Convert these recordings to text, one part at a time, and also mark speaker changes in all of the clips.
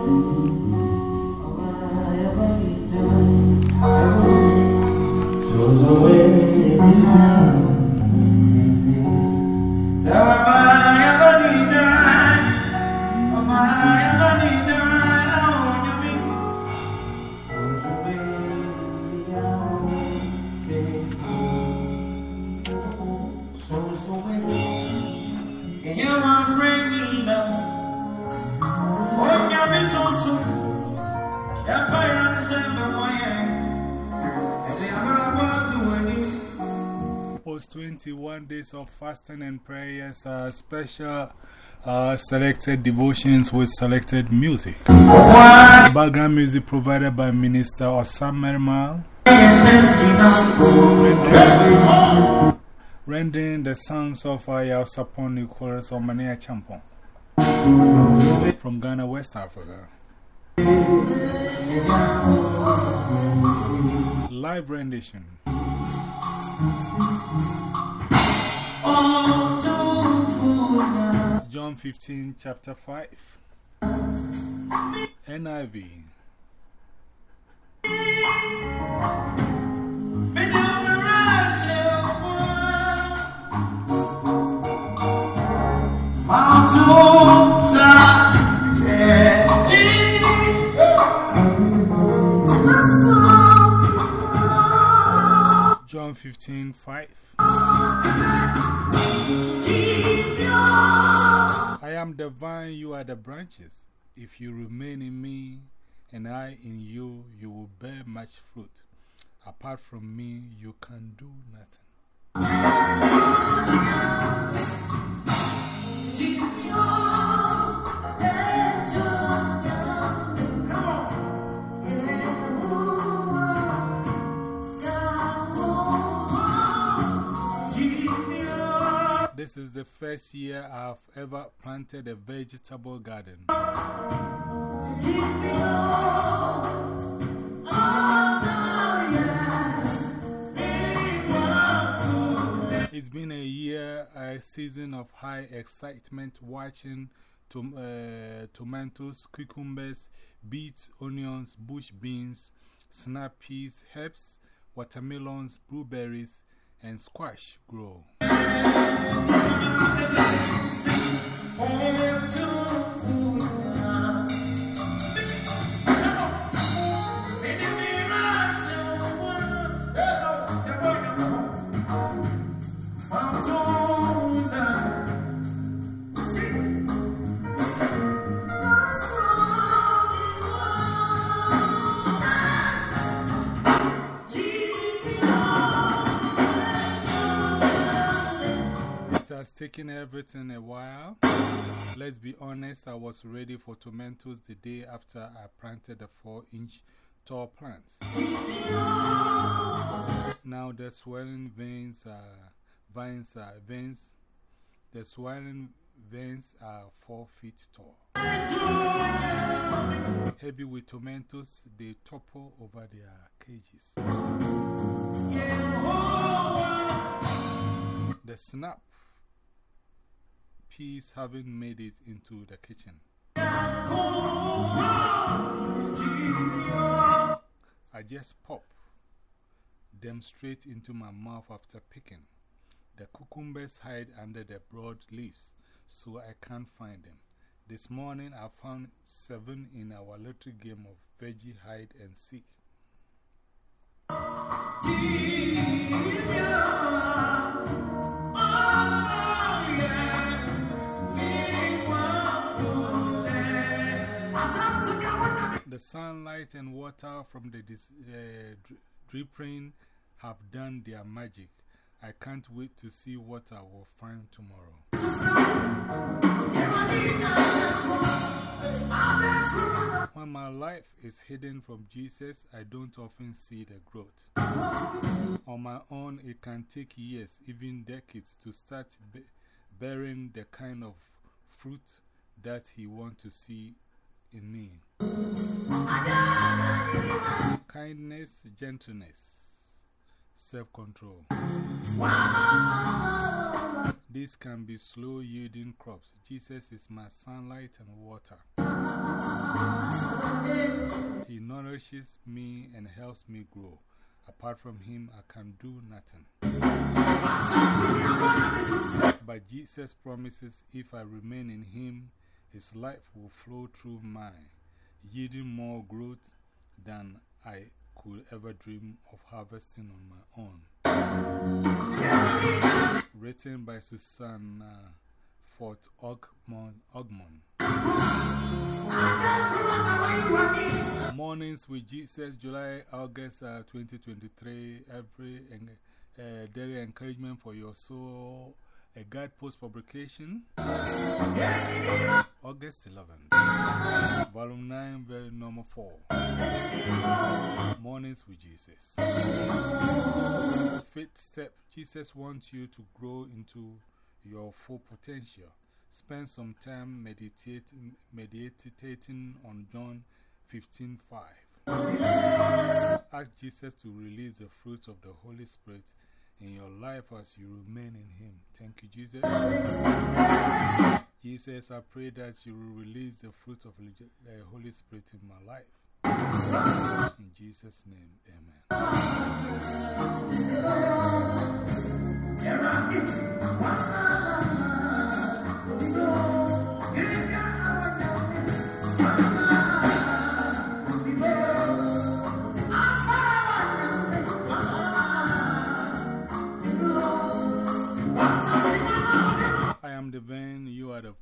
Speaker 1: Post days of fasting and prayers, uh, special uh, selected devotions with selected music. Background music provided by Minister Osam Merma. Rendering the songs of Ayao Sapon Nicholas Omane Acheampong from Ghana, West Africa. Live rendition. John 15, chapter 5. NIV. John 15, 5. I am the vine, you are the branches. If you remain in me and I in you, you will bear much fruit. Apart from me, you can do nothing. Is the first year I've ever planted a vegetable garden. It's been a year, a season of high excitement watching tom uh, tomatoes, cucumbers, beets, onions, bush beans, snap peas, herbs, watermelons, blueberries, and squash grow. Has taken everything a while. Let's be honest, I was ready for tomatoes the day after I planted the 4 inch tall plants. Now the swelling veins are, vines are, veins, the swelling veins are 4 feet tall. Heavy with tomatoes, they topple over their cages. The snap peas haven't made it into the kitchen. I just pop them straight into my mouth after picking. The cucumbers hide under the broad leaves, so I can't find them. This morning I found seven in our little game of veggie hide and seek. Sunlight and water from the uh, drip have done their magic. I can't wait to see what I will find tomorrow. When my life is hidden from Jesus, I don't often see the growth. On my own, it can take years, even decades, to start be bearing the kind of fruit that He wants to see in me. Kindness, gentleness, self control. This can be slow yielding crops. Jesus is my sunlight and water.
Speaker 2: He nourishes me and helps me grow. Apart from Him, I can do nothing. But Jesus promises if I remain in Him, His life will flow through mine, yielding more growth than I could ever dream of harvesting on my own. Written by Susanna Foth. Aughtmon. Mornings with Jesus, July, August uh, 2023. Every uh, daily encouragement for your soul. A guidepost publication. August 11. Volume 9, very number 4. Mornings with Jesus. Fifth step Jesus wants you to grow into your full potential. Spend some time meditating, meditating on John 15:5. Ask Jesus to release the fruits of the Holy Spirit in your life as you remain in Him. Thank you, Jesus. Jesus, I pray that you will release the fruit of the Holy Spirit in my life. In Jesus' name, amen.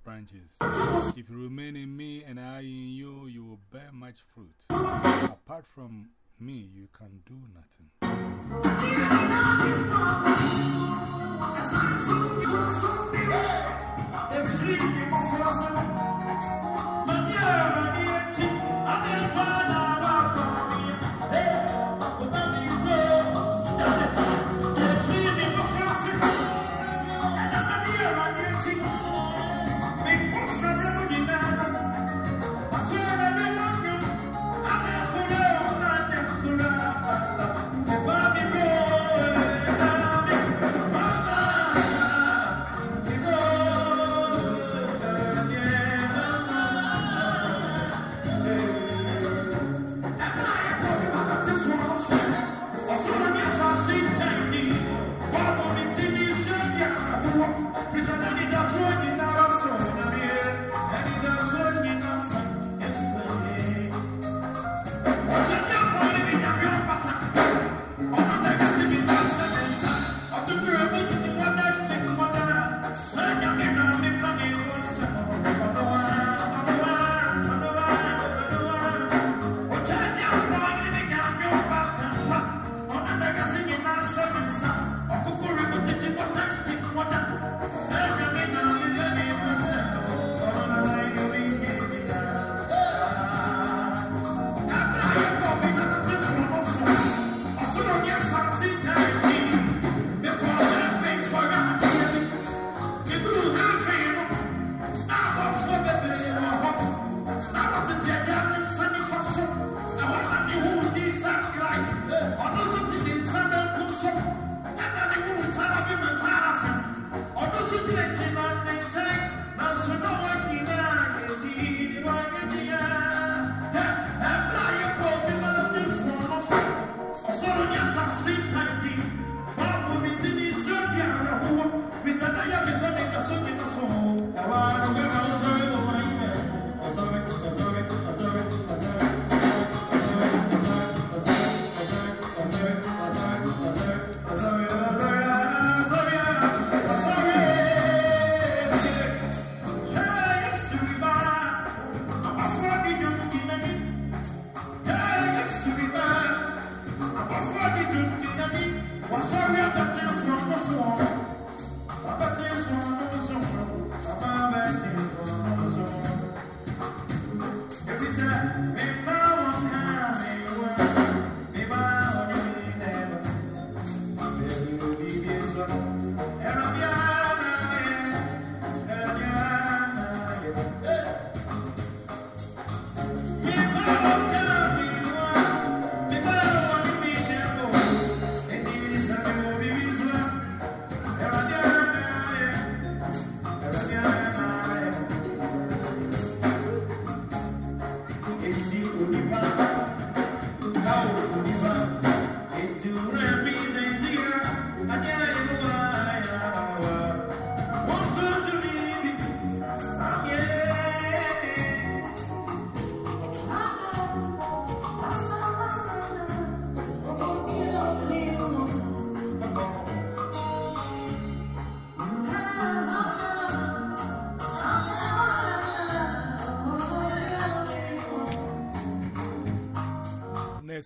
Speaker 2: Branches. If you remain in me and I in you, you will bear much fruit. Apart from me, you can do nothing.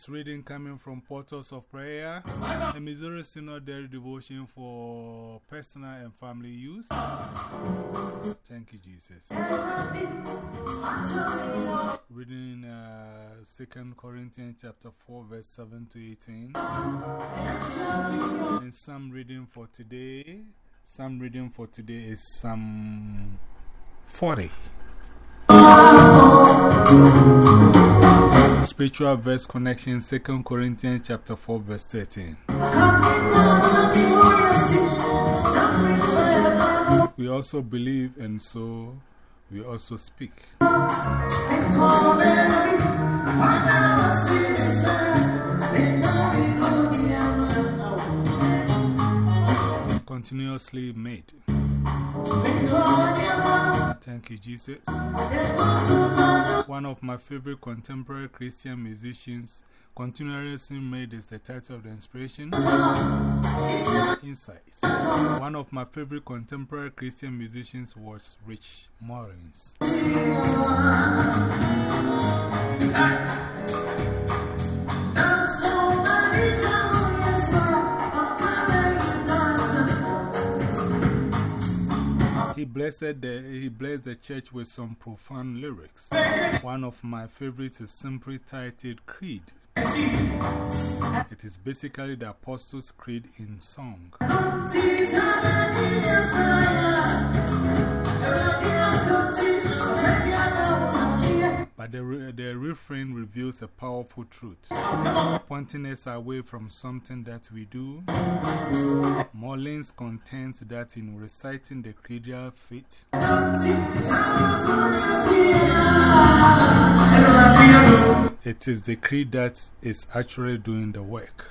Speaker 1: Reading coming from Portals of Prayer, a Missouri Synod Daily Devotion for personal and family use. Thank you, Jesus. Reading uh, 2 Corinthians chapter 4, verse 7 to 18. And some reading for today, some reading for today is Psalm 40. Spiritual verse connection 2 Corinthians chapter 4 verse 13. We also believe and so we also speak. Continuously made. Thank you, Jesus. One of my favorite contemporary Christian musicians, continuously made is the title of the inspiration. Insight. One of my favorite contemporary Christian musicians was Rich Mullins. He blessed, the, he blessed the church with some profound lyrics. One of my favorites is simply titled Creed. It is basically the Apostles' Creed in song. But the, the refrain reveals a powerful truth, pointing us away from something that we do. Mullins contends that in reciting the creedal faith, it is the creed that is actually doing the work.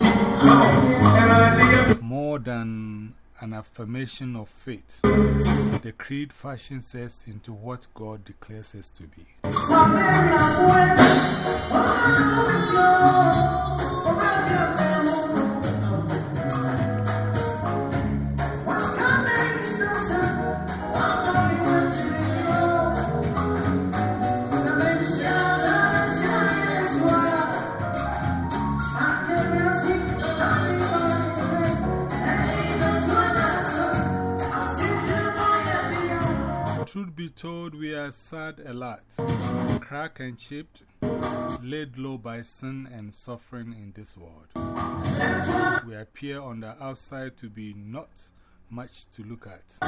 Speaker 1: More than an affirmation of faith, the creed fashions us into what God declares us to be. Told, we are sad a lot, cracked and chipped, laid low by sin and suffering in this world. We appear on the outside to be not much to look at.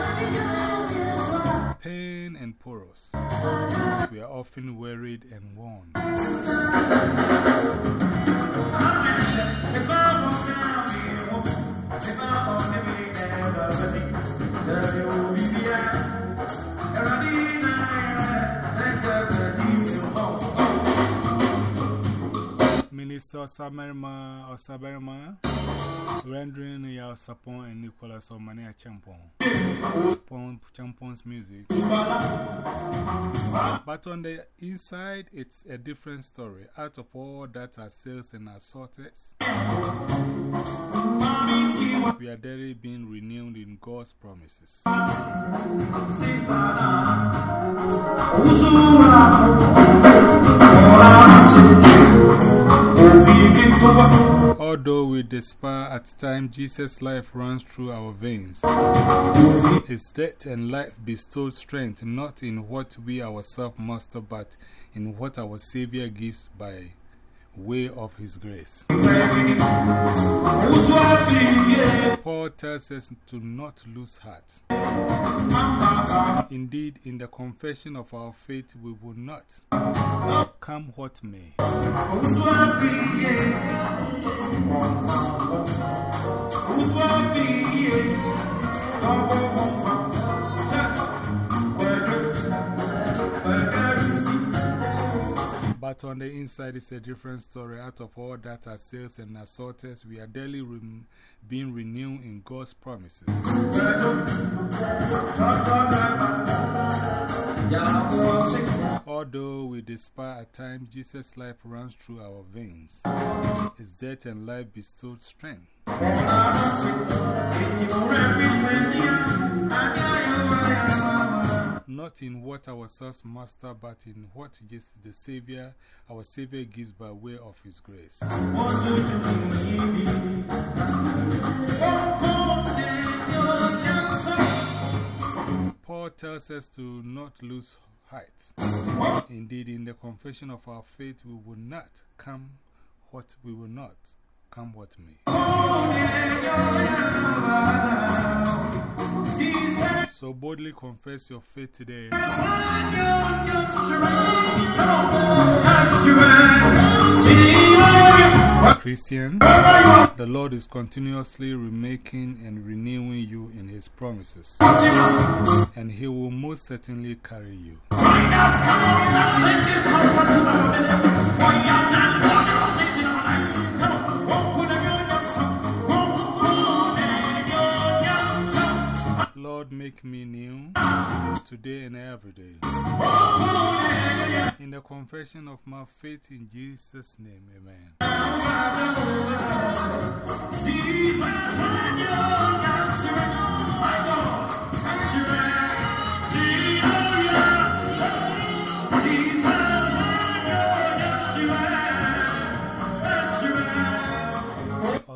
Speaker 1: Pain and porous. We are often worried and worn. Minister Samarima or Sabarima rendering your support and Nicholas or Mania Champon. Champon's music. But on the inside, it's a different story. Out of all that are sales and assorted, we are daily being renewed in God's promises. Although we despair at times, Jesus' life runs through our veins. His death and life bestowed strength not in what we ourselves muster, but in what our Savior gives by way of His grace. Paul tells us to not lose heart. Indeed, in the confession of our faith, we will not, come what may. But on the inside, it's a different story. Out of all that are sales and assaulters, we are daily re being renewed in God's promises. Although we despair at times, Jesus' life runs through our veins. His death and life bestowed strength. Not in what ourselves master, but in what Jesus, the Savior, our Savior gives by way of His grace. Paul tells us to not lose heart. Indeed, in the confession of our faith, we will not come what we will not come what may. So boldly confess your faith today. Christian, the Lord is continuously remaking and renewing you in His promises, and He will most certainly carry you. Lord, make me new today and every day. In the confession of my faith in Jesus' name, amen.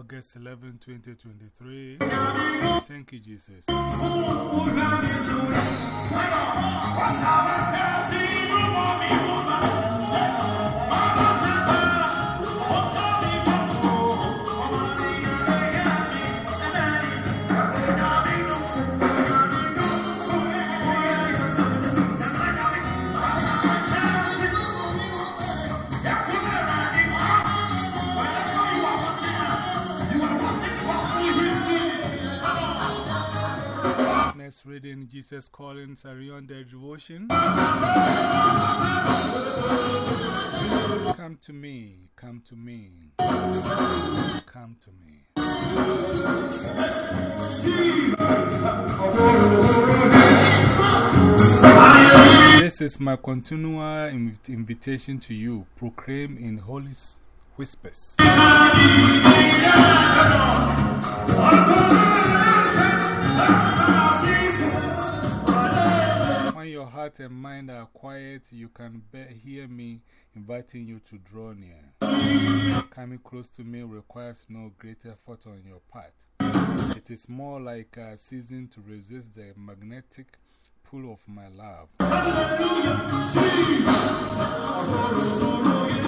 Speaker 1: August 11, 2023. Thank you, Jesus. Reading Jesus calling Sarion the devotion. Come to me, come to me, come to me. This is my continual invitation to you. Proclaim in holy whispers. When your heart and mind are quiet, you can hear me inviting you to draw near. Coming close to me requires no great effort on your part. It is more like a season to resist the magnetic pull of my love.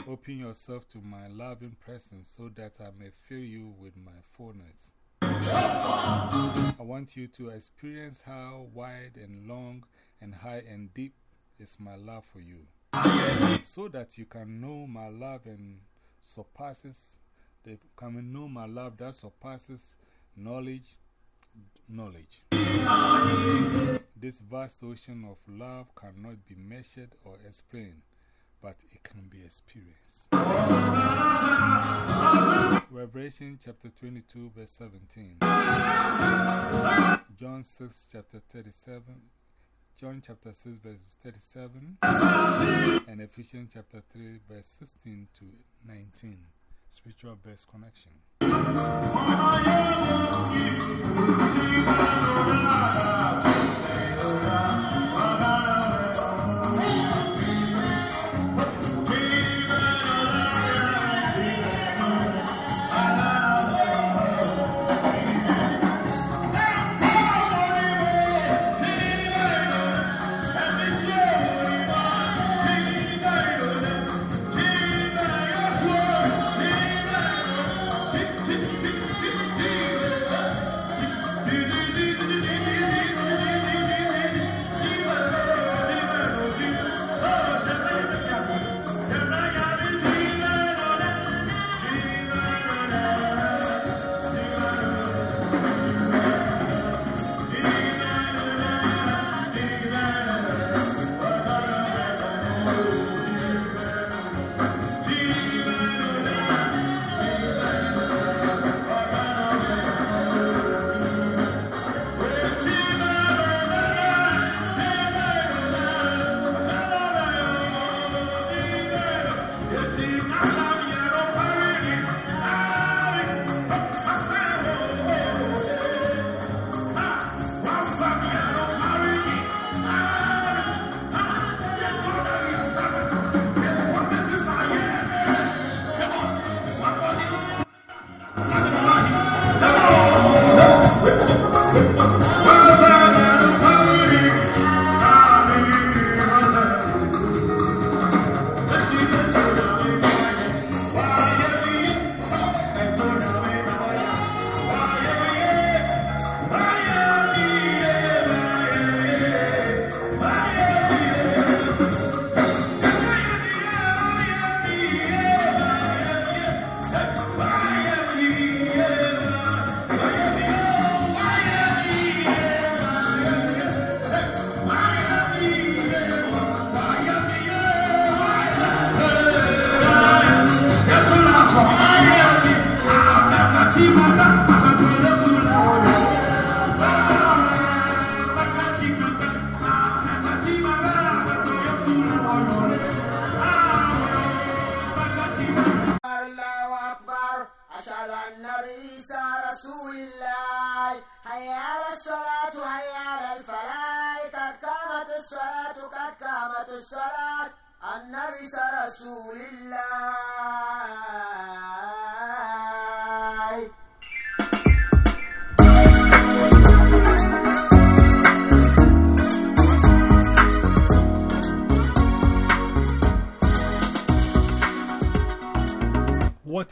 Speaker 1: Open yourself to my loving presence so that I may fill you with my fullness. I want you to experience how wide and long and high and deep is my love for you, so that you can know my love and surpasses, they can know my love that surpasses knowledge. Knowledge. This vast ocean of love cannot be measured or explained, but it can be experienced. Revelation chapter 22, verse 17. John 6, chapter 37. John chapter 6, verse 37, and Ephesians chapter 3, verse 16 to 19. Spiritual verse connection.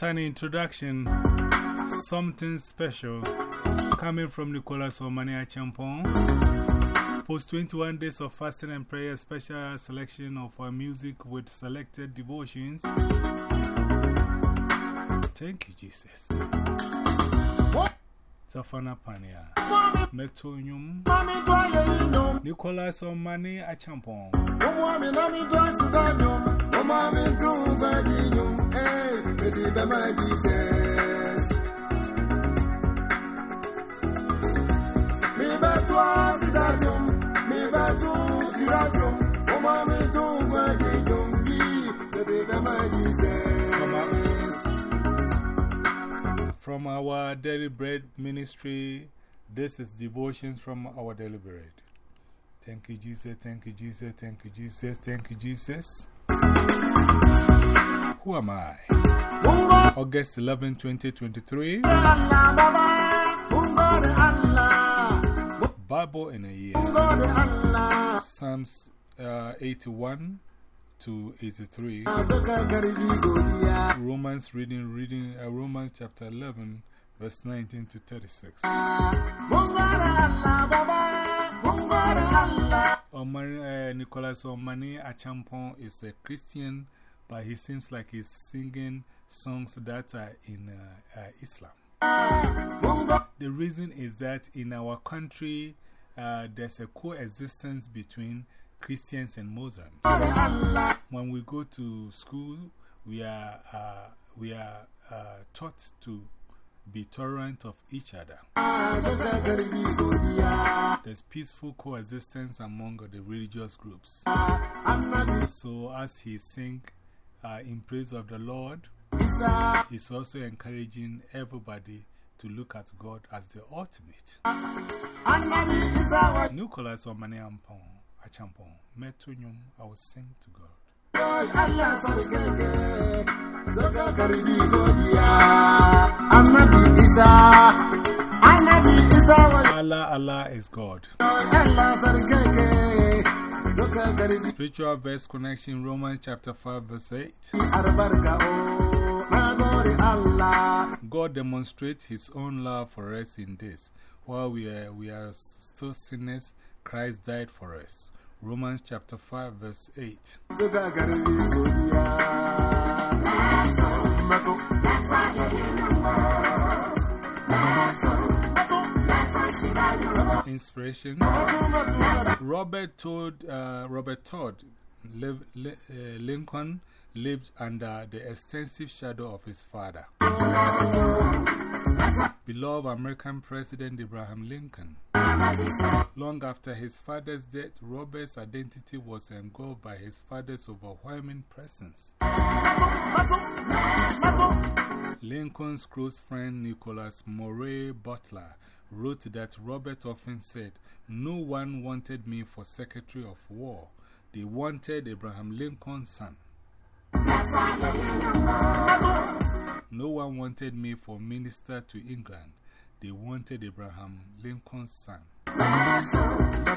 Speaker 1: An introduction! Something special coming from Nicholas Omane Acheampong. Post 21 days of fasting and prayer, special selection of our music with selected devotions. Thank you, Jesus. Safana Pania Metonium Nicholas Omane Acheampong.
Speaker 3: Baby, be my Jesus.
Speaker 1: From our Daily Bread ministry, this is devotions from our Daily Bread. Thank you, Jesus. Thank you, Jesus. Thank you, Jesus. Thank you, Jesus. Who am I? August 11, 2023. Bible in a year. Psalms uh, 81 to 83. Romans reading, reading uh, Romans chapter 11, verse 19 to 36. Omani, uh, Nicholas Omane Acheampong is a Christian, but he seems like he's singing songs that are in uh, uh, Islam. The reason is that in our country, uh, there's a coexistence between Christians and Muslims. When we go to school, we are, uh, we are uh, taught to be tolerant of each other. There's peaceful coexistence among the religious groups. So, as he sings uh, in praise of the Lord, he's also encouraging everybody to look at God as the ultimate. Nicholas Omane Ampon, Acheampong, Metunyum, I will sing to God. Allah, Allah is God. Spiritual verse connection Romans chapter 5 verse 8. God demonstrates His own love for us in this. While we are, we are still sinners, Christ died for us. Romans chapter 5 verse 8. Inspiration Robert told uh, Robert Todd live, li, uh, Lincoln lived under the extensive shadow of his father. Beloved American President Abraham Lincoln. Long after his father's death, Robert's identity was engulfed by his father's overwhelming presence. Lincoln's close friend Nicholas Murray Butler wrote that Robert often said, No one wanted me for Secretary of War. They wanted Abraham Lincoln's son. No one wanted me for Minister to England. They wanted Abraham Lincoln's son.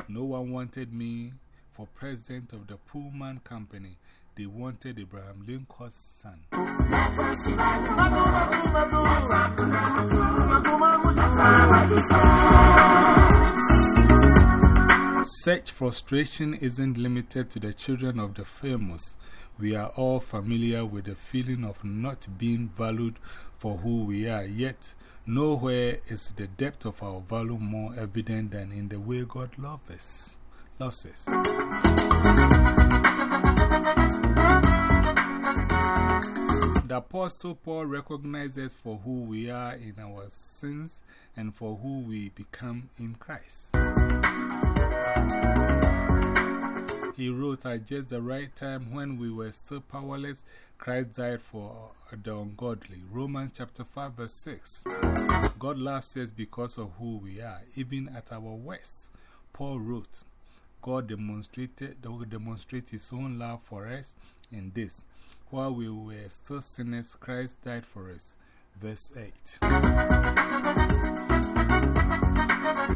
Speaker 1: No one wanted me for President of the Pullman Company. They wanted Abraham Lincoln's son. Such frustration isn't limited to the children of the famous. We are all familiar with the feeling of not being valued for who we are, yet, nowhere is the depth of our value more evident than in the way God loves us. Loves us. The Apostle Paul recognizes for who we are in our sins and for who we become in Christ. He wrote, At just the right time when we were still powerless, Christ died for the ungodly. Romans chapter 5, verse 6. God loves us because of who we are, even at our worst. Paul wrote, God demonstrated, demonstrated His own love for us in this. While we were still sinners, Christ died for us. Verse 8.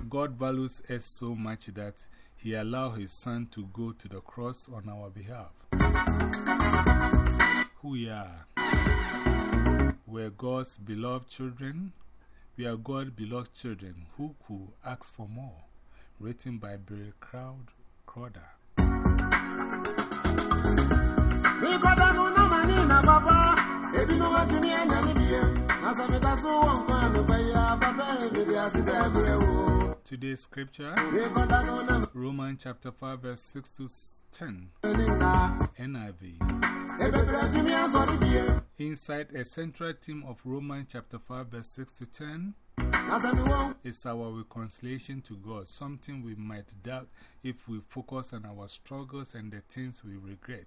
Speaker 1: God values us so much that He allowed His Son to go to the cross on our behalf. We are. We're God's beloved children. We are God's beloved children who could ask for more. Written by Barry Crowd Crowder. Today's scripture Romans chapter 5, verse 6 to 10. NIV. Inside a central theme of Romans chapter 5, verse 6 to 10 is our reconciliation to God, something we might doubt if we focus on our struggles and the things we regret.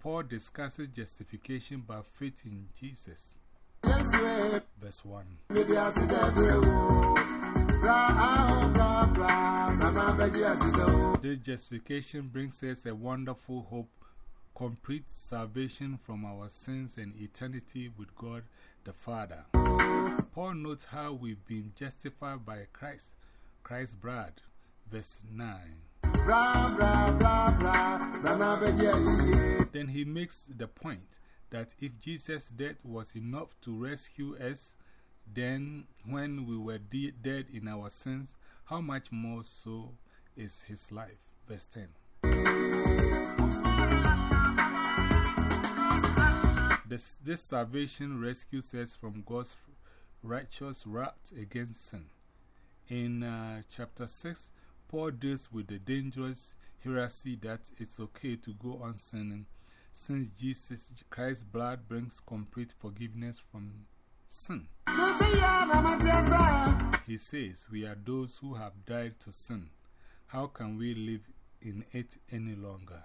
Speaker 1: Paul discusses justification by faith in Jesus. Verse 1. This justification brings us a wonderful hope, complete salvation from our sins and eternity with God the Father. Paul notes how we've been justified by Christ, Christ's blood. Verse 9. Then he makes the point that if Jesus' death was enough to rescue us, then when we were de dead in our sins, how much more so is his life? Verse 10. This, this salvation rescues us from God's righteous wrath against sin. In uh, chapter 6, Paul deals with the dangerous heresy that it's okay to go on sinning since Jesus Christ's blood brings complete forgiveness from sin. He says, We are those who have died to sin. How can we live in it any longer?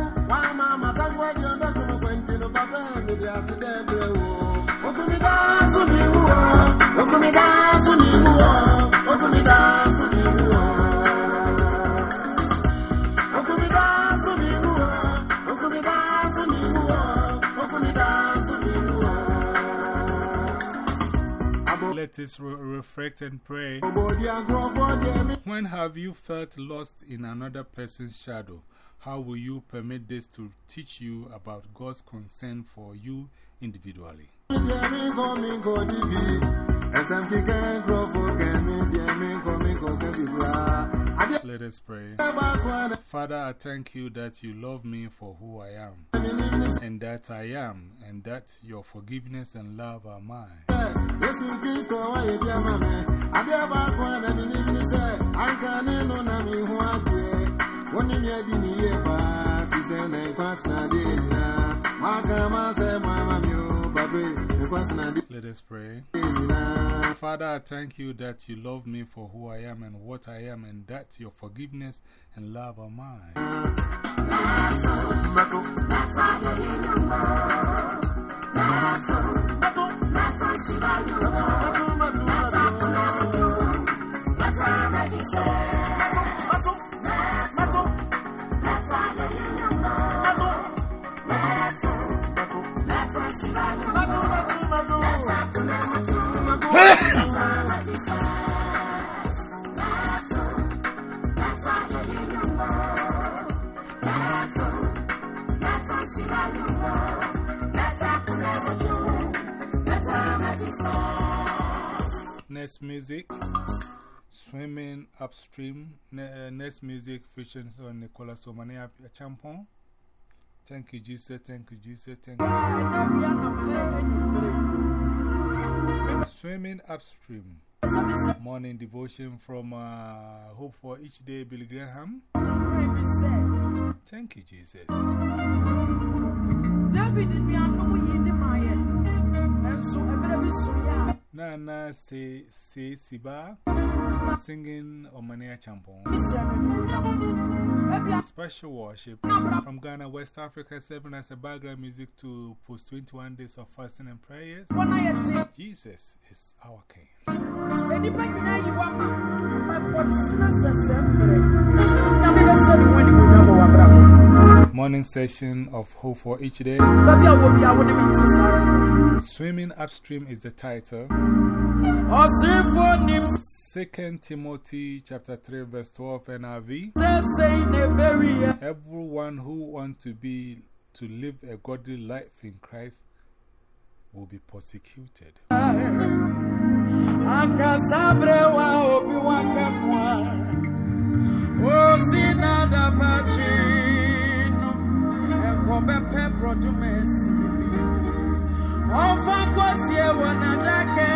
Speaker 1: Let us re reflect and pray. When have you felt lost in another person's shadow? How will you permit this to teach you about God's concern for you individually? Let us pray. Father, I thank you that you love me for who I am, and that I am, and that your forgiveness and love are mine. One in your and said, you, Let us pray. Father, I thank you that you love me for who I am and what I am, and that your forgiveness and love are mine. Shiva, you know, that's a magic. Next music, swimming upstream. Next uh, music features on Nicholas Omane Acheampong. Thank you, Jesus. Thank you, Jesus. Thank you. Swimming Upstream. Morning devotion from uh, Hope for Each Day, Billy Graham. Thank you, Jesus.
Speaker 2: David me, I know you in my and so I'm going to be so young.
Speaker 1: Nana say, say, Siba singing Omane Acheampong. Special worship from Ghana, West Africa, serving as a background music to post 21 days of fasting and prayers. Jesus is our King. Morning session of Hope for Each Day.
Speaker 2: Baby, I will be, I would have been too sorry.
Speaker 1: Swimming Upstream is the title.
Speaker 2: Or see for names,
Speaker 1: 2 Timothy chapter 3 verse 12 NRV.
Speaker 2: say, ne bury
Speaker 1: Everyone who wants to be to live a godly life in Christ will be persecuted.
Speaker 2: Ekobe pepro dumesi Onfa kosie wana dake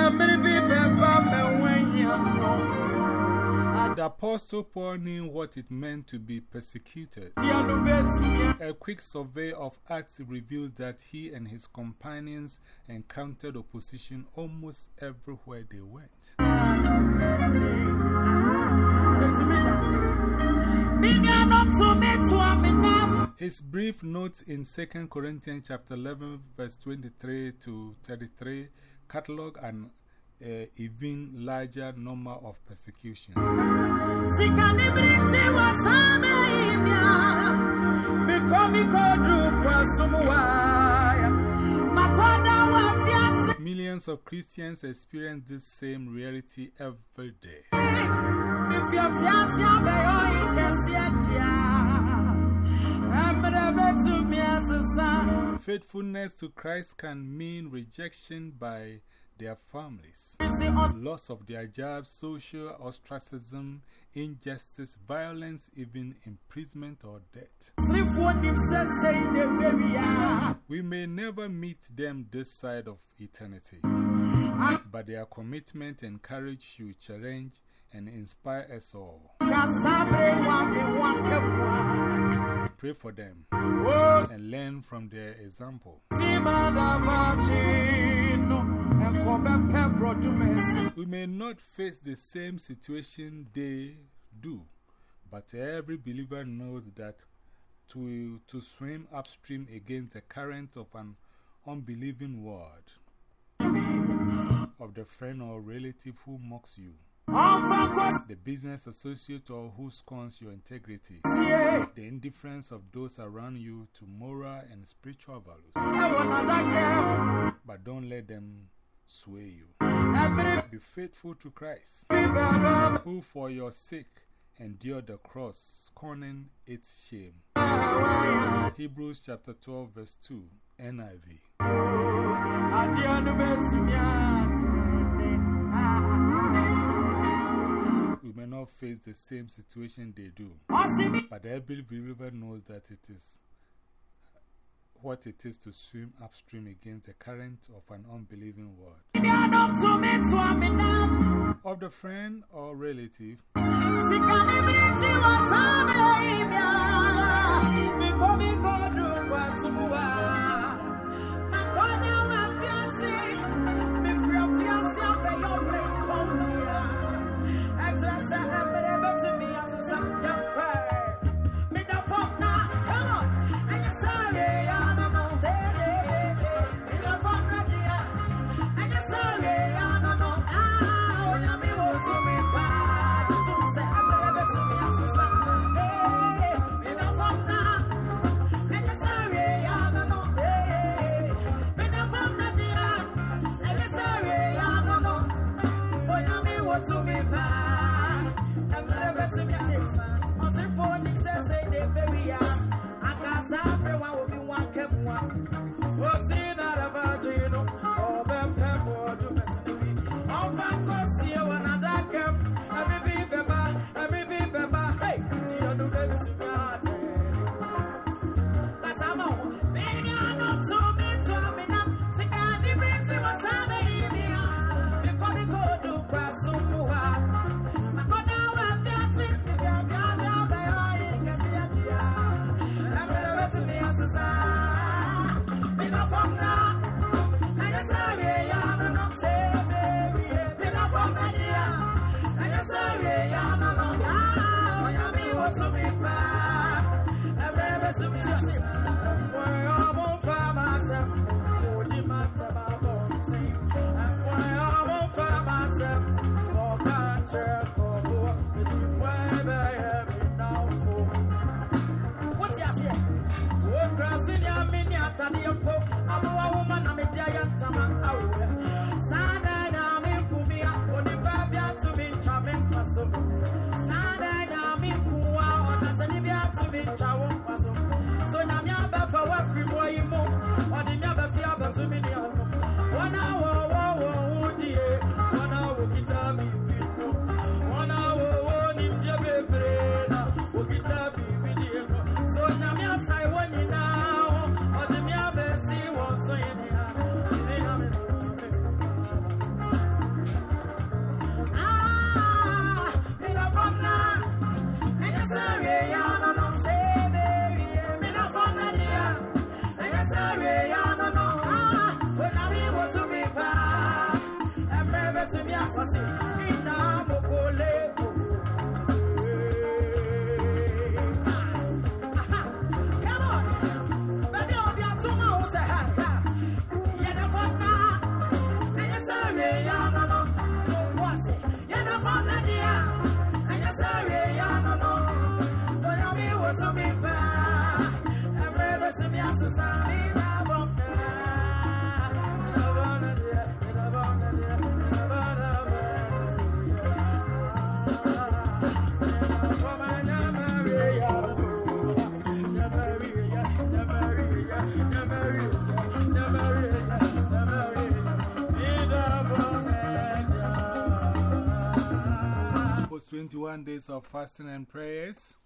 Speaker 2: Emiri bi beba me wenyi ano
Speaker 1: The Apostle Paul knew what it meant to be persecuted. A quick survey of Acts reveals that he and his companions encountered opposition almost everywhere they went. His brief notes in 2 Corinthians chapter 11 verse 23 to 33 catalog an uh, even larger number of persecutions. Millions of Christians experience this same reality every day. Faithfulness to Christ can mean rejection by their families, loss of their jobs, social ostracism, injustice, violence, even imprisonment or death. We may never meet them this side of eternity, but their commitment and courage should challenge and inspire us all. Pray for them and learn from their example. We may not face the same situation they do, but every believer knows that to, to swim upstream against the current of an unbelieving world, of the friend or relative who mocks you, the business associate or who scorns your integrity, the indifference of those around you to moral and spiritual values. But don't let them sway you. Be faithful to Christ, who for your sake endured the cross, scorning its shame. Hebrews chapter 12, verse 2, NIV. May not face the same situation they do, but every believer knows that it is what it is to swim upstream against the current of an unbelieving world. Of the friend or relative, Post days of fasting and prayers.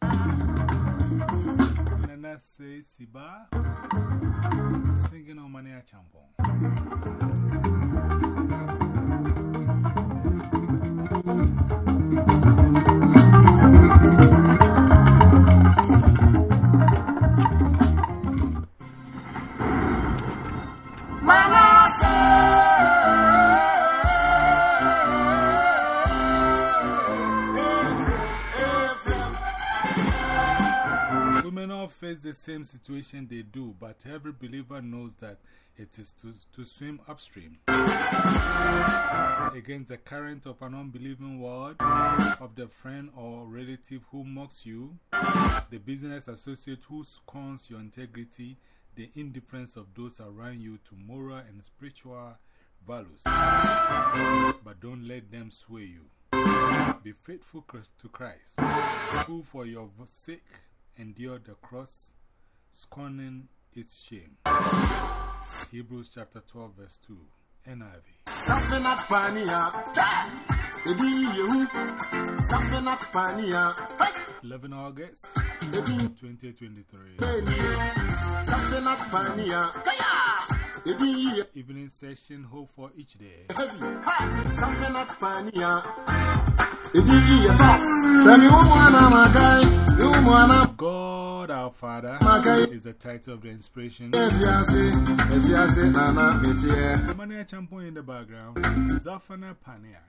Speaker 1: Nana says Siba face the same situation they do, but every believer knows that it is to, to swim upstream against the current of an unbelieving world, of the friend or relative who mocks you, the business associate who scorns your integrity, the indifference of those around you to moral and spiritual values. But don't let them sway you. Be faithful to Christ, who for your sake endured the cross, scorning its shame. Hebrews chapter 12, verse 2, NIV.
Speaker 3: Safinat Pania. Edi Yehu. Safinat Pania.
Speaker 1: 11 August 2023.
Speaker 3: Safinat Pania. Edi Yehu.
Speaker 1: Evening session, hope for each day.
Speaker 3: Safinat Pania. Edi Yehu. Semi Umwana Magai. Umwana
Speaker 1: God our Father is the title of the inspiration.
Speaker 3: Eviase. Eviase Nana Metie.
Speaker 1: The money champon in the background, Zafana Pania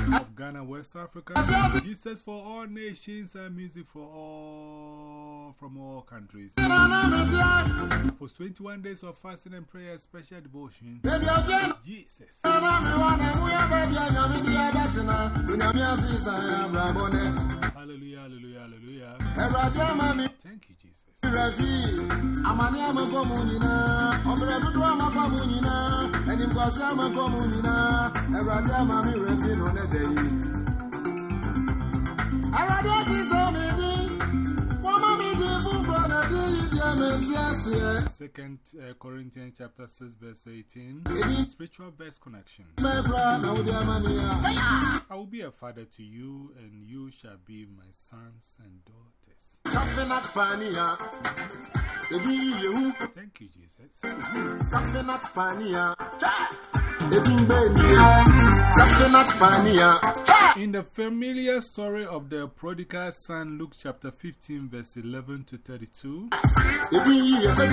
Speaker 1: of Ghana, West Africa. Jesus for all nations and music for all from all countries.
Speaker 3: Nana
Speaker 1: Post 21 days of fasting and prayer, special devotion. Jesus.
Speaker 3: Nana me wana muya baby anyami di abatina. Unyami asisa ya brabone.
Speaker 1: Hallelujah, hallelujah, hallelujah.
Speaker 3: Eradi mami.
Speaker 1: Thank you, Jesus. Second uh, Corinthians chapter 6, verse 18.
Speaker 3: Edi
Speaker 1: Spiritual best connection. I will be a father to you, and you shall be my sons and daughters. Thank you, Jesus.
Speaker 3: Safinat pania. Edi mbeni, safinat pania.
Speaker 1: In the familiar story of the prodigal son, Luke chapter 15, verse 11 to 32,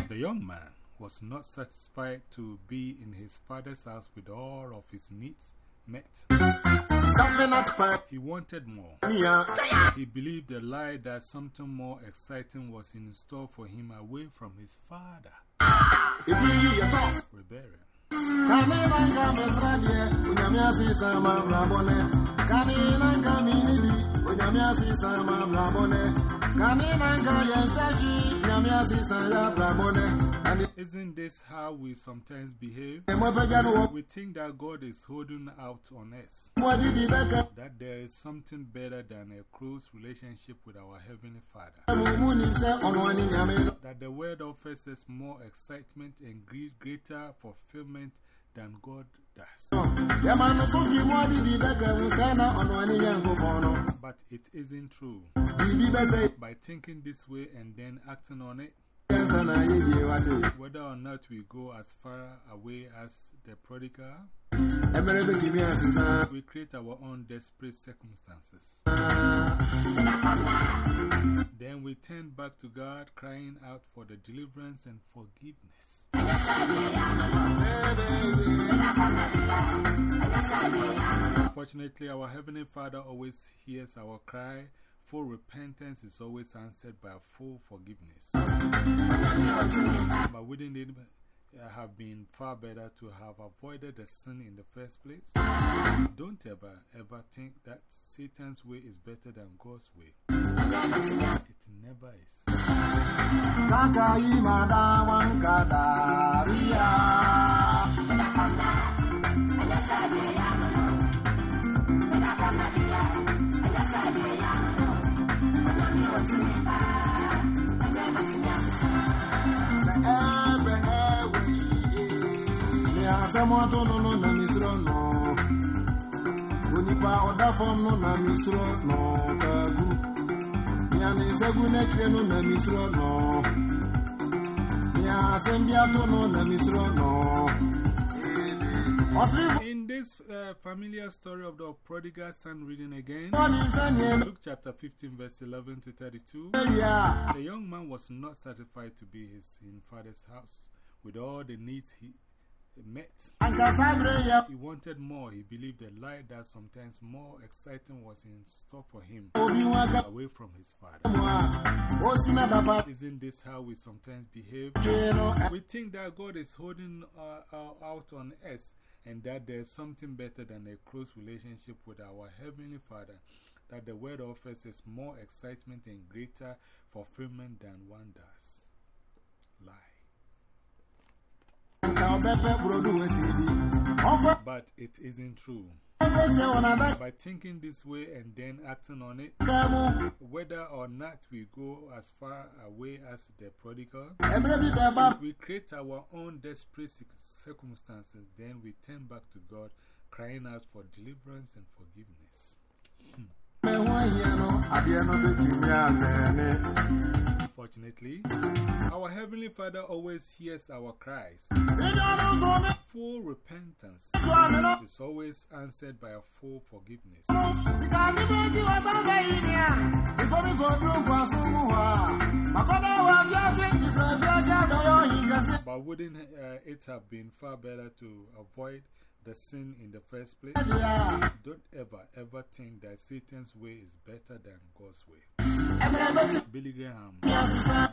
Speaker 1: the young man was not satisfied to be in his father's house with all of his needs met. He wanted more. He believed a lie that something more exciting was in store for him away from his father. Rebellion.
Speaker 3: Kaninanga mesradie, unyami asisa mamrabone. Kaninanga minidi, unyami asisa mamrabone. Kaninanga yensaji, unyami asisa ya brabone.
Speaker 1: Isn't this how we sometimes behave?
Speaker 3: Mwepegya no wɔ
Speaker 1: We think that God is holding out on us, that there is something better than a close relationship with our Heavenly Father,
Speaker 3: mu mu nim sɛ ɔno ane nyame no
Speaker 1: that the Word offers us more excitement and greater fulfillment than God does.
Speaker 3: yɛma no so fi mu adidi bɛka mu sɛ na ɔno ane nyankopɔn no
Speaker 1: But it isn't true. By thinking this way and then acting on it, whether or not we go as far away as the prodigal,
Speaker 3: ɛmɛrɛ bɛtumi asesa
Speaker 1: we create our own desperate circumstances. Then we turn back to God, crying out for the deliverance and forgiveness. Fortunately, our Heavenly Father always hears our cry. Full repentance is always answered by full forgiveness. But wouldn't it uh, have been far better to have avoided the sin in the first place? Don't ever, ever think that Satan's way is better than God's way. It never is.
Speaker 3: Kaka yi mada wanka dariya sɛ ɛbɛ ɛwɛ yie ne asɛm ɔto no no na mesuro no onipa no na mesuro no kagu nea ne nsa gu n'akyire no na mesuro no nea asɛm bi no na mesuro no ɔsere
Speaker 1: This uh, familiar story of the prodigal son, reading again, Luke chapter 15, verse 11 to 32.
Speaker 3: bɛwie a
Speaker 1: The young man was not satisfied to be his in father's house with all the needs he met. He wanted more. He believed a lie that sometimes more exciting was in store for him away from his father. Isn't this how we sometimes behave? We think that God is holding uh, out on us and that there's something better than a close relationship with our Heavenly Father, that the Word offers us more excitement and greater fulfillment than one does. Lie. But it isn't true. By thinking this way and then acting on it, whether or not we go as far away as the prodigal, we create our own desperate cir- circumstances, then we turn back to God, crying out for deliverance and forgiveness.
Speaker 3: mɛ
Speaker 1: Fortunately, our Heavenly Father always hears our cries. Full repentance is always answered by a full forgiveness. But wouldn't uh, it have been far better to avoid the sin in the first place? Don't ever, ever think that Satan's way is better than God's way. Billy Graham,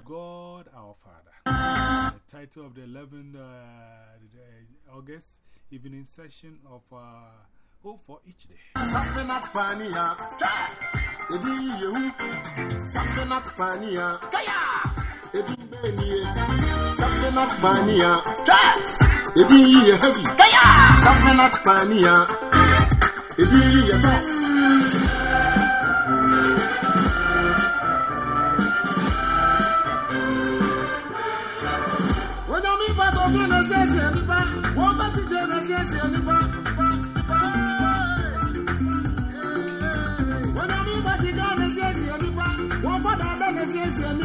Speaker 1: God our Father. The title of the 11th uh, August evening session of uh, Hope for Each Day.
Speaker 3: Edi Benie. Safinat Pania. Edi Ye Heavy. Safinat Pania. Edi Ye Top.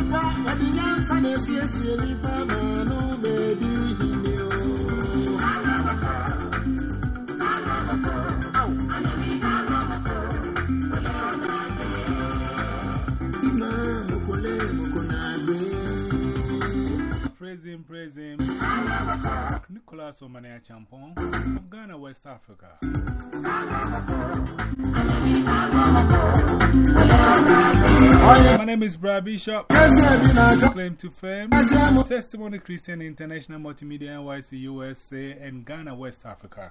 Speaker 3: Nipa. But the answer is yes, Nipa. Man, oh, baby.
Speaker 1: Praise him, praise him. Nicholas Omane Acheampong of Ghana, West Africa. My name is Brad Bishop.
Speaker 3: kɛseɛ bi na akyɛ
Speaker 1: Claim to fame. Testimony Christian International Multimedia NYC USA and Ghana, West Africa.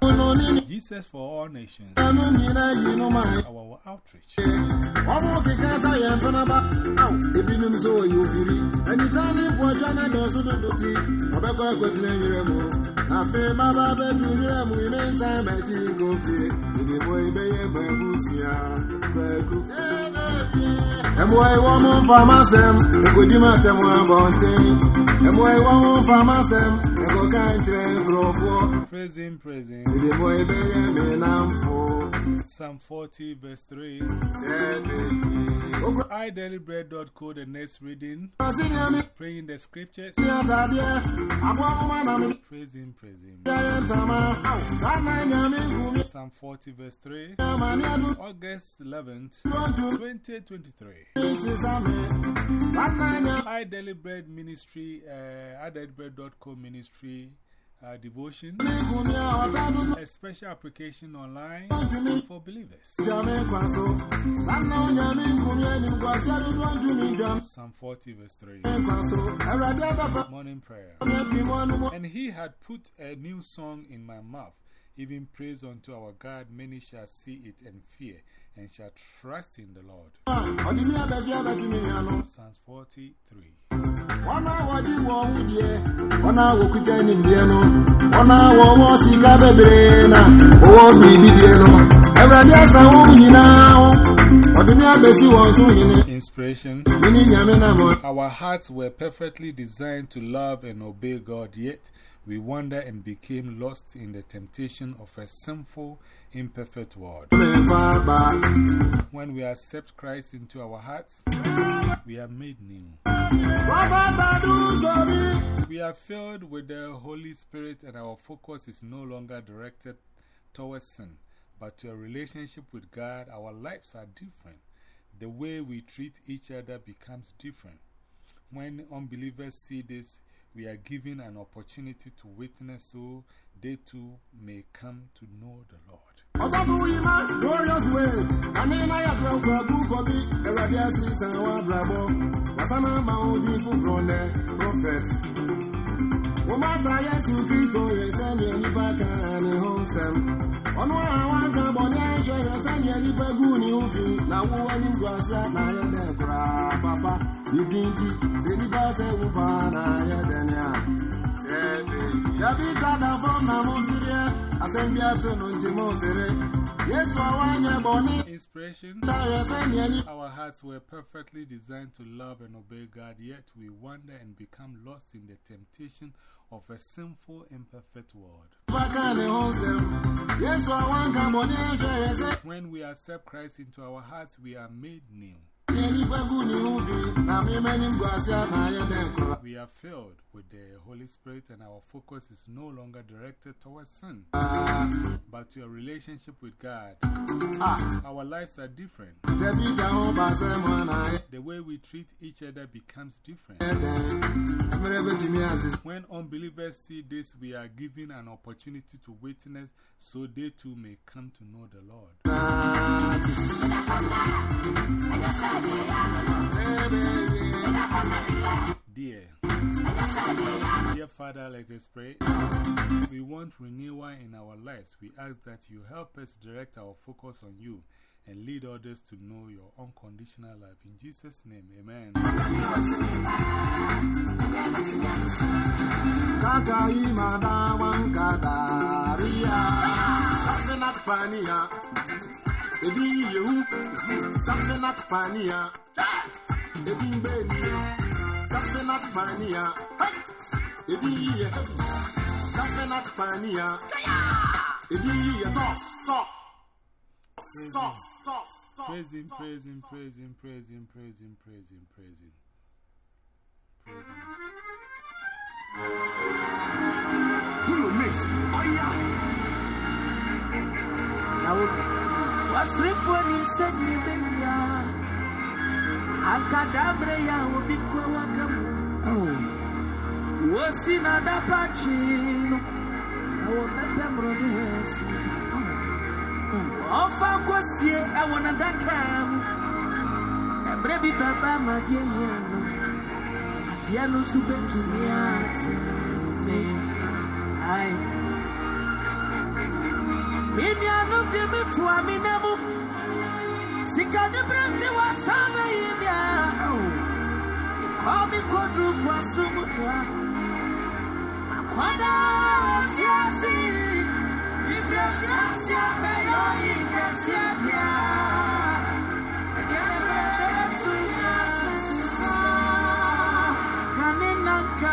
Speaker 1: Jesus for all nations.
Speaker 3: no nyina yi no ma
Speaker 1: Our outreach.
Speaker 3: ɔmo keka sa yɛ mpena ba aw ebinom sɛ ɔyɛ ofiri anita ne mpoatwa ne dɔɔso dodo ti ɔbɛkɔ akɔtena nwera mu na afei maba bɛdu nwera mu ne nsan bɛkyi nkɔfie edebo ebɛyɛ baabusua baaku ɛmoa ɛwɔ mo mfama asɛm ɛkɔdim atɛm abɔnten ɛmoa ɛwɔ mo mfama asɛm ɛkɔka nkyerɛ nkurɔfoɔ
Speaker 1: Praise Him, praise Him.
Speaker 3: edebo ebɛyɛ me namfo
Speaker 1: Psalm 40, verse 3.
Speaker 3: sɛ bɛyi
Speaker 1: idailybread.co, the next reading.
Speaker 3: ɔsi nyame
Speaker 1: Praying the scriptures.
Speaker 3: Ní àtàdé, àbọ̀ ọmọ náà mi
Speaker 1: Praise Him, praise Him.
Speaker 3: yẹ ntàmá. Sáná nyàmí nkù mi,
Speaker 1: Psalm 40, verse 3.
Speaker 3: àmà ní àdúgbò
Speaker 1: August 11th,
Speaker 3: tó
Speaker 1: 2023.
Speaker 3: ń sísá mi. Sáná nyàmí
Speaker 1: I Daily Bread Ministry, uh, idailybread.co ministry uh, devotion,
Speaker 3: nkù mi, ọ̀tá dúdú
Speaker 1: a special application online
Speaker 3: tì mí.
Speaker 1: for believers.
Speaker 3: Jàmí kwà so. Sáná nyàmí nkù mi, ẹni kwà sí àdúgbò tì mí jàm.
Speaker 1: Psalm 40, verse 3.
Speaker 3: Kwà so, ẹ̀rọ̀dé bẹ̀fẹ̀
Speaker 1: Morning prayer.
Speaker 3: mi fi wọ́n nu mọ́.
Speaker 1: And he had put a new song in my mouth, even praise unto our God. Many shall see it and fear, and shall trust in the Lord.
Speaker 3: Ọ̀dì mi àbẹ̀fí àbẹ̀tì mi ní àná.
Speaker 1: Psalms 43.
Speaker 3: ọ̀nà àwòkúta ẹni ìdíẹ̀ nù ọ̀nà àwọ̀ wọ́n sì ká bẹ̀bẹ̀rẹ̀ nà owó bìrì dídíẹ̀ nù ẹ̀bùrẹ̀ díẹ̀ sàwọn òyìn náà ọdún ní àbẹ̀sí wọn sún yìí ni.
Speaker 1: Inspiration. Our hearts were perfectly designed to love and obey God, yet we wander and became lost in the temptation of a sinful, imperfect world. When we accept Christ into our hearts, we are made new. We are filled with the Holy Spirit, and our focus is no longer directed towards sin, but to a relationship with God. Our lives are different. The way we treat each other becomes different. When unbelievers see this, we are given an opportunity to witness so they too may come to know the Lord.
Speaker 3: Umasra Yesu Kristo yeseni enipa kani honsem. Onwa awanka boni enje yeseni enipa guni ufi. Na uwa nimdwasa na yede kura papa. Yudinti se nipa se upa na yede nya. Sepe. Yabita da fom na monsiria. Asembi atu nunti monsire.
Speaker 1: Inspiration. Our hearts were perfectly designed to love and obey God, yet we wander and become lost in the temptation of a sinful, imperfect world. When we accept Christ into our hearts, we are made new. We are filled with the Holy Spirit, and our focus is no longer directed towards sin, but to a relationship with God. Our lives are different. The way we treat each other becomes different. When unbelievers see this, we are given an opportunity to witness so they too may come to know the Lord. Dear, dear Father, let us pray. We want renewal in our lives. We ask that you help us direct our focus on you and lead others to know your unconditional love. In Jesus' name, amen.
Speaker 3: Kakai madawan kadaria Safenak pania Edi yehu Safenak pania Edi mbeni Safenak pania Edi yehu Safenak pania Edi yehu Tough, tough
Speaker 1: Praise him.
Speaker 3: Tough, tough, tough
Speaker 1: Praise him, praise him, praise him, praise him, praise him, praise him, praise him. Praise him.
Speaker 3: Hulu mix Oh yeah
Speaker 2: wasirifu anim sɛ nyimenya ankadabrɛ yɛ a obi kua waka mu oh. wosi nadapa twee no na wɔbɛpɛ mmorɔde wɔ asi ɔfa nkɔsie ɛwɔ nadaka mu ɛberɛ bi bɛba ma deɛ hia no adeɛ no nso bɛtumi atene ai. me nuanom de me toa me na mu sika ne berɛnte wasa bɛyi me a kɔɔ me kɔduru boaso mu doa akwada fiase ifrɛ fiase abɛyɛ ɔyi kɛseɛ deɛ Kane nanka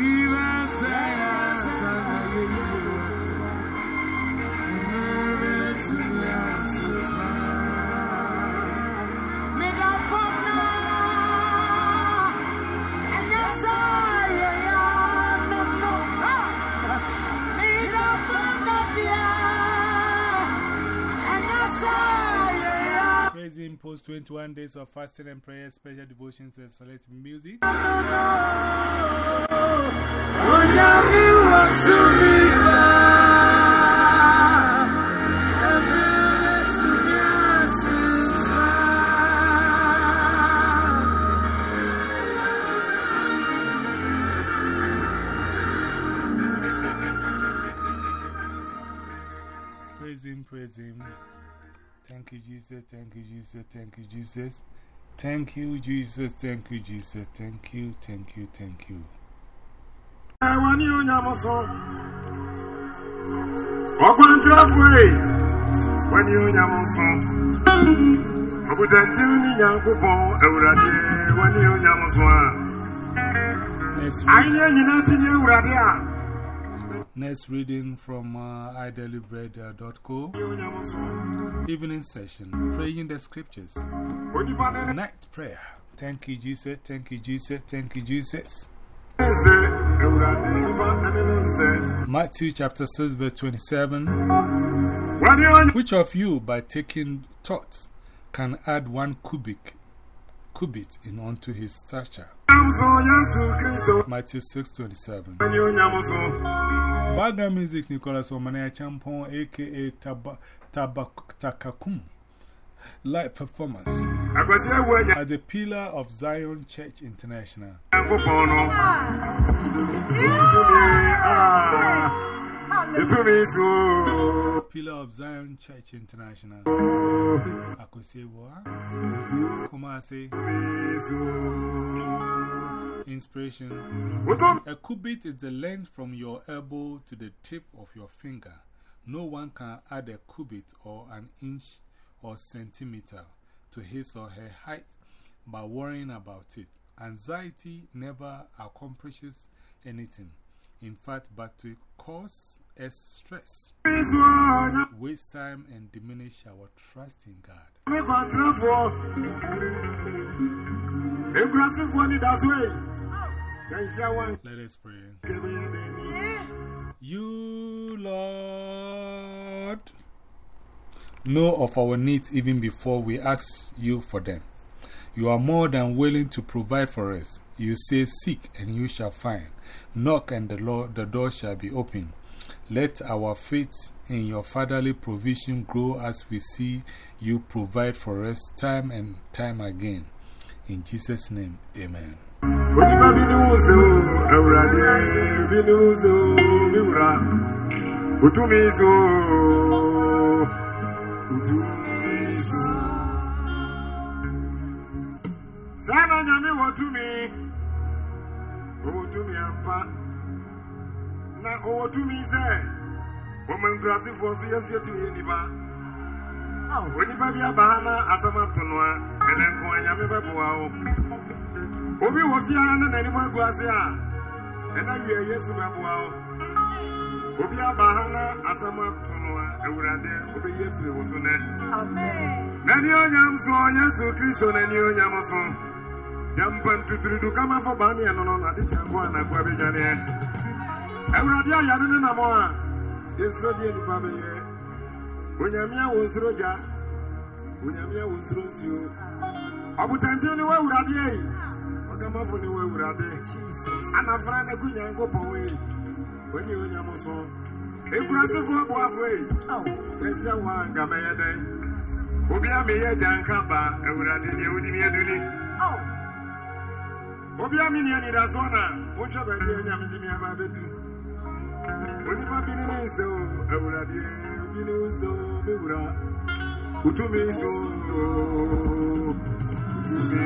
Speaker 2: koko no Ibiba
Speaker 1: Post 21 days of fasting and prayer, special devotions and select music. Praise him, praise him. Thank you, Jesus. Thank you, Jesus. Thank you, Jesus. Thank you, Jesus. Thank you, Jesus. Thank you, thank you, thank you.
Speaker 4: wani onyamoso ọkwankyerɛfo yi wani onyamoso ɔbotantim ne nyankopɔn awurade wani onyamoso a
Speaker 1: Next, read,
Speaker 4: anyɛ nyinaa ti ne awurade a
Speaker 1: next reading from uh. Evening session, praying the scriptures. Night prayer. Thank you, Jesus. Thank you, Jesus. Thank you, Jesus. Matthew chapter 6, verse 27. Which of you, by taking thought, can add one cubic cubit in unto his stature? Matthew 6, 27.
Speaker 4: wani onyamoso
Speaker 1: Background music Nicholas Omanaya Champon, aka Taba, Tabak, Takakum. Live performance at the Pillar of Zion Church International.
Speaker 4: Nyankopɔn no otumi a etumi so
Speaker 1: Pillar of Zion Church International. Akosewa. Kumase. Inspiration. A cubit is the length from your elbow to the tip of your finger. No one can add a cubit or an inch or centimeter to his or her height by worrying about it. Anxiety never accomplishes anything. In fact, but to cause us stress, waste time, and diminish our trust in God. Let us pray. You, Lord, know of our needs even before we ask you for them. You are more than willing to provide for us. You say, Seek and you shall find. Knock and the, Lord, the door shall be opened. Let our faith in your fatherly provision grow as we see you provide for us time and time again. In Jesus' name, amen.
Speaker 4: Saa na nyame wɔ tumi ɔwɔ tumi ampa na ɔwɔ tumi sɛ wɔma nkurasefoɔ so yɛso yɛtumi yɛ nipa onipa bi aba ha na asɛm ato no a ɛnɛ nko a nyame bɛboa wo obi wɔ fiara na n'anim agu ase a. Ɛna wie yesu bɛboa wo obi aba ha na asɛm ato no a awurade wobɛyi afiri wo so nɛ
Speaker 2: Amen.
Speaker 4: Nani onyam so Yesu Kristo nani onyam so. jampan tuturu baa ne yɛ no no ade kyɛn bɔ awurade ayare ne nam a yɛnsuro deɛ nipa bɛyɛ onyame wɔ nsuro gya onyame wɔ nsuro nsuo ɔbotantee ne wɔ awurade ɔkamafo ne wɔ anafra ne ko nyankopɔn yi wɔne onyam so ekurasefoɔ aboafoɔ yi ɛnhyɛ wɔ a mɛyɛ dɛn obi a meyɛ gya awurade deɛ wonim yɛ do Obi a me ni anidasoɔ na wohwɛ baabi a nyame de me aba abɛdu. Onipa bi ne ne nsɛ o bi ne nsɛ o me wura. Wotumi so wotumi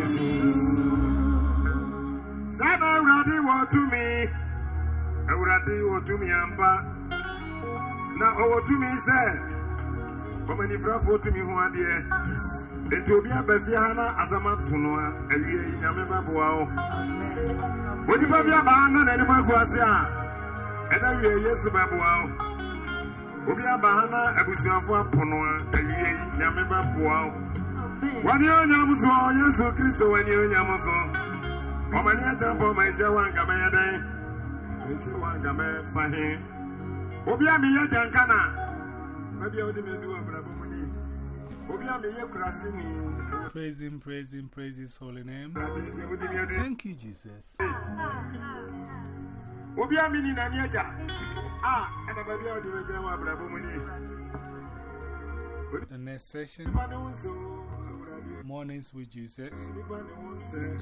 Speaker 4: so. Saa na awurade wɔ tumi. Awurade wɔ. Na ɔwɔ tumi sɛ ɔmanifrafoɔ tumi ho Nti obi abɛfi ha na asɛm ato no a awie yi nyame bɛboa wo. Onipa bi abaa na n'anim agu ase a ɛna wie Yesu bɛboa wo. Obi abaa ha na abusuafo apo no a awie yi nyame bɛboa wo. Wani onyam so Yesu Kristo wani onyam so. Ɔmani akyɛn pɔ ɔmɛ nhyɛ wa nka mɛyɛ dɛn. Nhyɛ wa nka mɛyɛ fa he. Obi a mi yɛ gyɛnka na. Baabi a wɔde mi adu wɔ.
Speaker 1: Praise Him, praise Him, praise His holy name.
Speaker 4: Awurade, deɛ wode me adi.
Speaker 1: Thank you, Jesus.
Speaker 4: Obi a meni n'ani agya. A ɛna baabi a wode bɛgyina wɔ abrabɔ mu ni.
Speaker 1: The next session, Mornings with Jesus.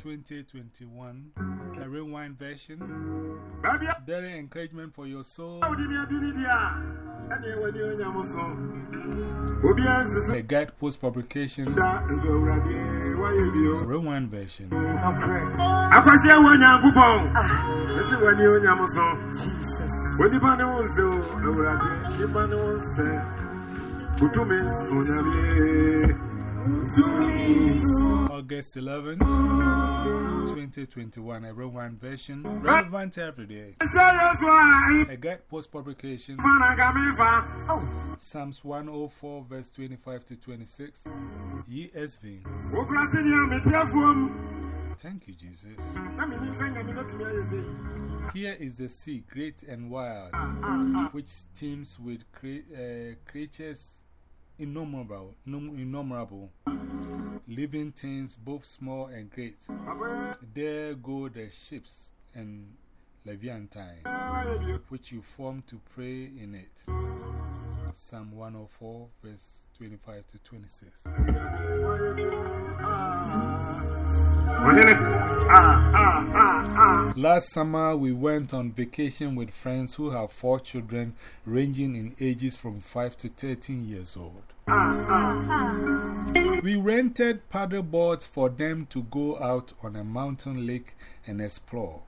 Speaker 1: 2021, a Rewind version. Very encouragement for your soul.
Speaker 4: A
Speaker 1: guide post publication. Rewind version.
Speaker 4: Jesus.
Speaker 1: August 11, 2021, a Roman version, relevant every day.
Speaker 4: A
Speaker 1: guide post publication, Psalms 104, verse 25 to 26, ESV. Thank you, Jesus. Here is the sea, great and wild, ah, ah, ah. which teems with cre uh, creatures innumerable, innumerable, living things both small and great. There go the ships and Leviathan, which you form to pray in it. Psalm 104, verse 25 to 26.
Speaker 4: Wayɛ bi o. Ah. Ɔhene. Ah, ah, ah, ah.
Speaker 1: Last summer, we went on vacation with friends who have four children ranging in ages from 5 to 13 years old. We rented paddle boards for them to go out on a mountain lake and explore.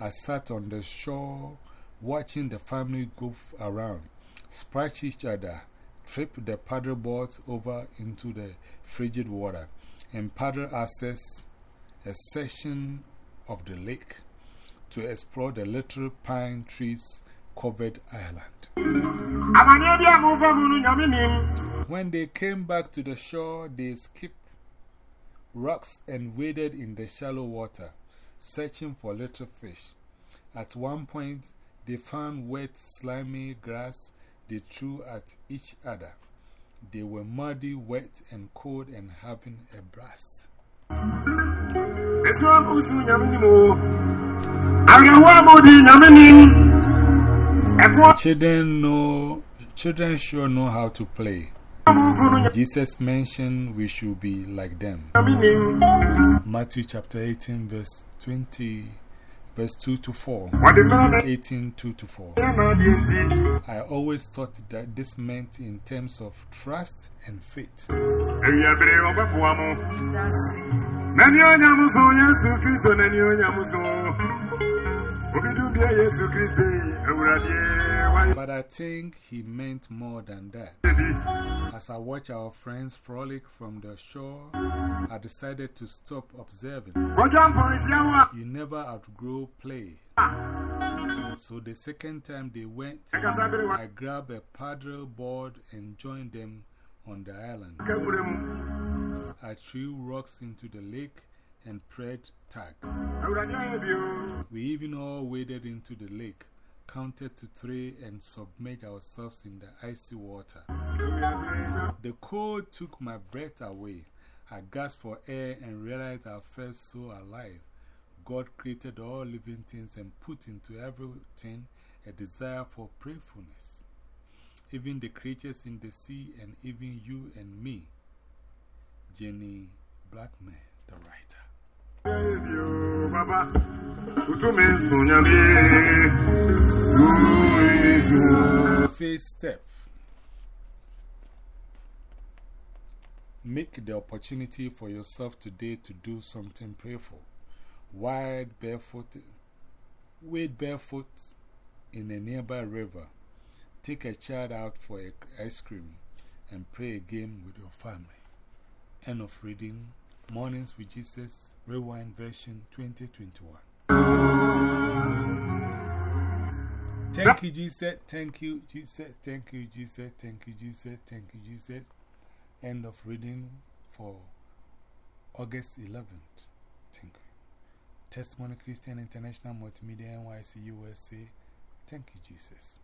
Speaker 1: I sat on the shore watching the family goof around, splash each other, trip the paddle boards over into the frigid water, and paddle access a section of the lake to explore the little pine trees covered island.
Speaker 4: Amanneɛ bi a momfa mu no nyame nim.
Speaker 1: When they came back to the shore, they skipped rocks and waded in the shallow water, searching for little fish. At one point, they found wet, slimy grass they threw at each other. They were muddy, wet, and cold and having a blast. Children, know, children sure know how to play.
Speaker 4: a mogu no
Speaker 1: Jesus mentioned we should be like them. Matthew chapter 18, verse 20, verse 2 to 4.
Speaker 4: Wɔde
Speaker 1: 18, 2 to 4.
Speaker 4: ɛyɛ na adeɛ nti.
Speaker 1: I always thought that this meant in terms of trust and faith. But I think he meant more than that. As I watch our friends frolic from the shore, I decided to stop observing. You never outgrow play. So the second time they went. I grabbed a paddle board and joined them on the island. I threw rocks into the lake and prayed tag. We even all waded into the lake, counted to three, and submerged ourselves in the icy water. The cold took my breath away. I gasped for air and realized I felt so alive. God created all living things and put into everything a desire for prayerfulness. Even the creatures in the sea and even you and me. Jeannie Blackmer, the writer. First step Make the opportunity for yourself today to do something prayerful. Wide barefoot, wade barefoot in a nearby river. Take a child out for a, ice cream and pray again with your family. End of reading Mornings with Jesus, Rewind version 2021. Thank you, Jesus. Thank you, Jesus. Thank you, Jesus. Thank you, Jesus. Thank you, Jesus. End of reading for August 11th. Thank you. Testimony Christian International Multimedia NYC USA. Thank you, Jesus.